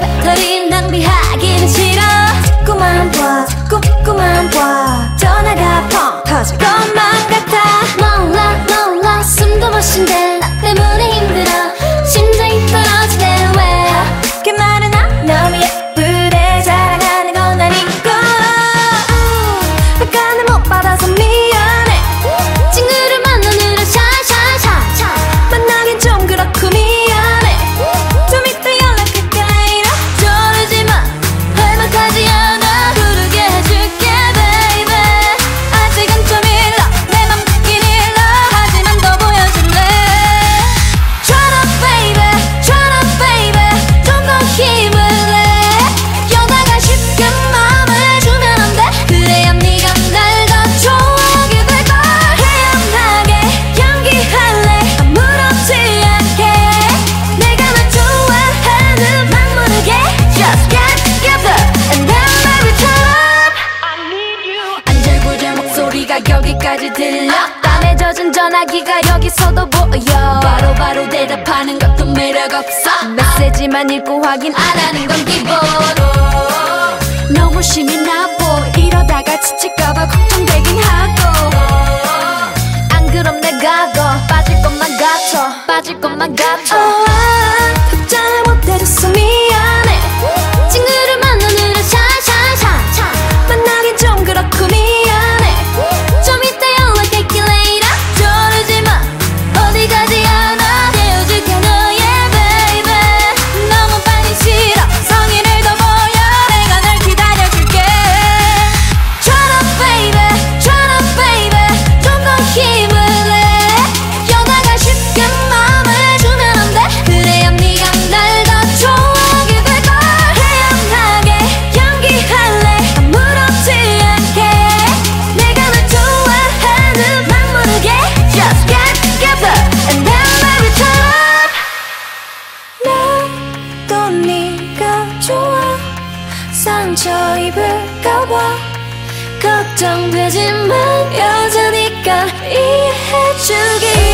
배터리 낭비하기는 싫어. 자꾸만 봐 자꾸, 자꾸만 봐 전화가 펑 터질 거 귀까지 들려. 땀에 젖은 전화기가 여기서도 보여. 바로바로 바로 대답하는 것도 매력 없어. 메시지만 읽고 확인 안 하는 건 기본 너무 심이 나보. 이러다가 지칠까봐 걱정되긴 하고. 안 그럼 내가 더 빠질 것만 같아. 빠질 것만 같아. 어, oh, 답장을 못 해줬어 미 걱정되지만 여자니까 이해해주기